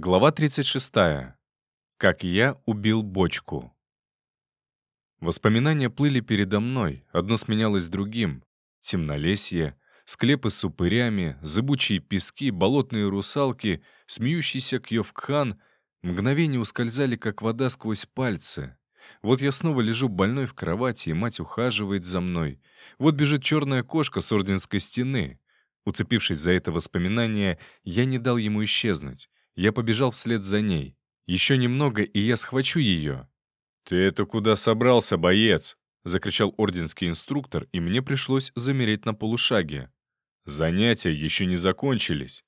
Глава 36. Как я убил бочку. Воспоминания плыли передо мной, одно сменялось другим. Темнолесье, склепы с упырями, зыбучие пески, болотные русалки, смеющийся Кьёвкхан мгновения ускользали, как вода сквозь пальцы. Вот я снова лежу больной в кровати, и мать ухаживает за мной. Вот бежит черная кошка с орденской стены. Уцепившись за это воспоминание, я не дал ему исчезнуть. Я побежал вслед за ней. Еще немного, и я схвачу ее. «Ты это куда собрался, боец?» — закричал орденский инструктор, и мне пришлось замереть на полушаге. Занятия еще не закончились.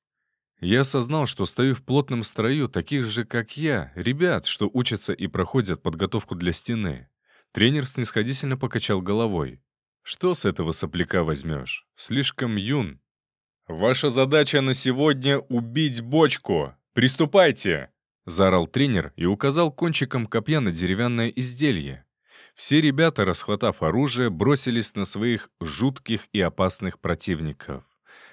Я осознал, что стою в плотном строю таких же, как я, ребят, что учатся и проходят подготовку для стены. Тренер снисходительно покачал головой. «Что с этого сопляка возьмешь? Слишком юн». «Ваша задача на сегодня — убить бочку!» «Приступайте!» — заорал тренер и указал кончиком копья на деревянное изделие. Все ребята, расхватав оружие, бросились на своих жутких и опасных противников.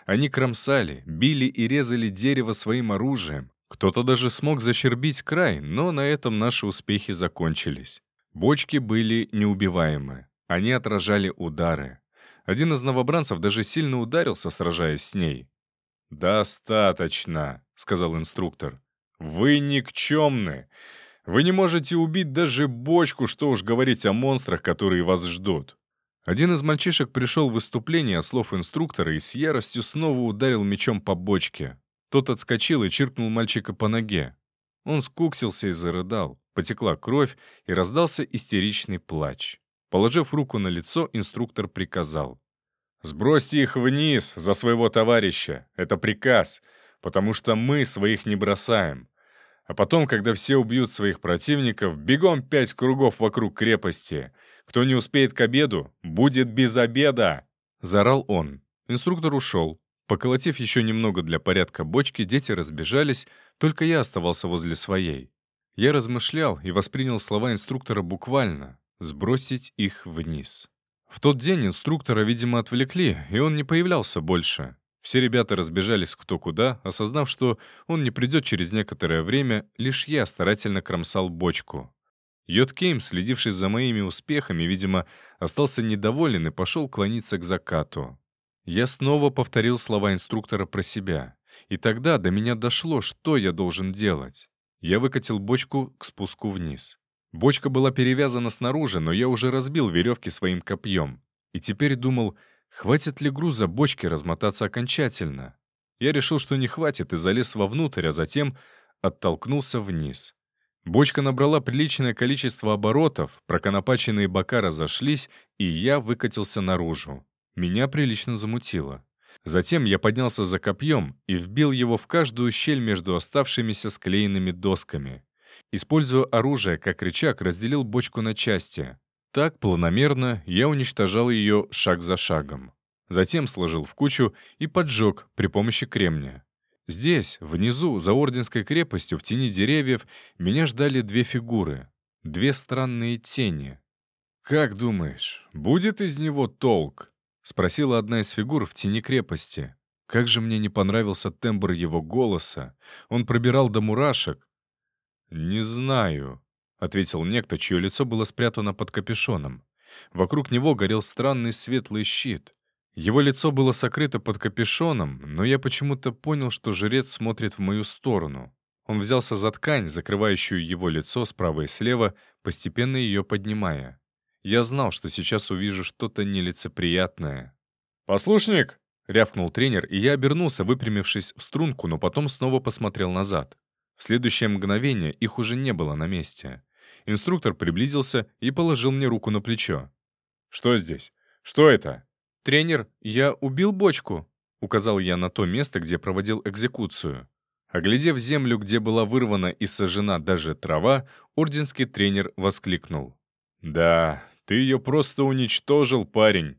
Они кромсали, били и резали дерево своим оружием. Кто-то даже смог защербить край, но на этом наши успехи закончились. Бочки были неубиваемы. Они отражали удары. Один из новобранцев даже сильно ударился, сражаясь с ней. «Достаточно», — сказал инструктор. «Вы никчемны. Вы не можете убить даже бочку, что уж говорить о монстрах, которые вас ждут». Один из мальчишек пришел в выступление от слов инструктора и с яростью снова ударил мечом по бочке. Тот отскочил и чиркнул мальчика по ноге. Он скуксился и зарыдал. Потекла кровь, и раздался истеричный плач. Положив руку на лицо, инструктор приказал. Сбросьте их вниз за своего товарища. Это приказ, потому что мы своих не бросаем. А потом, когда все убьют своих противников, бегом пять кругов вокруг крепости. Кто не успеет к обеду, будет без обеда!» Заорал он. Инструктор ушел. Поколотив еще немного для порядка бочки, дети разбежались, только я оставался возле своей. Я размышлял и воспринял слова инструктора буквально — сбросить их вниз. В тот день инструктора, видимо, отвлекли, и он не появлялся больше. Все ребята разбежались кто куда, осознав, что он не придет через некоторое время, лишь я старательно кромсал бочку. Йод Кейм, следивший за моими успехами, видимо, остался недоволен и пошел клониться к закату. Я снова повторил слова инструктора про себя. И тогда до меня дошло, что я должен делать. Я выкатил бочку к спуску вниз. Бочка была перевязана снаружи, но я уже разбил веревки своим копьем. И теперь думал, хватит ли груза бочки размотаться окончательно. Я решил, что не хватит, и залез вовнутрь, а затем оттолкнулся вниз. Бочка набрала приличное количество оборотов, проконопаченные бока разошлись, и я выкатился наружу. Меня прилично замутило. Затем я поднялся за копьем и вбил его в каждую щель между оставшимися склеенными досками. Используя оружие как рычаг, разделил бочку на части. Так, планомерно, я уничтожал ее шаг за шагом. Затем сложил в кучу и поджег при помощи кремния. Здесь, внизу, за Орденской крепостью, в тени деревьев, меня ждали две фигуры. Две странные тени. «Как думаешь, будет из него толк?» — спросила одна из фигур в тени крепости. Как же мне не понравился тембр его голоса. Он пробирал до мурашек, «Не знаю», — ответил некто, чье лицо было спрятано под капюшоном. Вокруг него горел странный светлый щит. Его лицо было сокрыто под капюшоном, но я почему-то понял, что жрец смотрит в мою сторону. Он взялся за ткань, закрывающую его лицо справа и слева, постепенно ее поднимая. Я знал, что сейчас увижу что-то нелицеприятное. «Послушник!» — рявкнул тренер, и я обернулся, выпрямившись в струнку, но потом снова посмотрел назад. Следующее мгновение их уже не было на месте. Инструктор приблизился и положил мне руку на плечо. «Что здесь? Что это?» «Тренер, я убил бочку», — указал я на то место, где проводил экзекуцию. Оглядев землю, где была вырвана и сожжена даже трава, орденский тренер воскликнул. «Да, ты ее просто уничтожил, парень.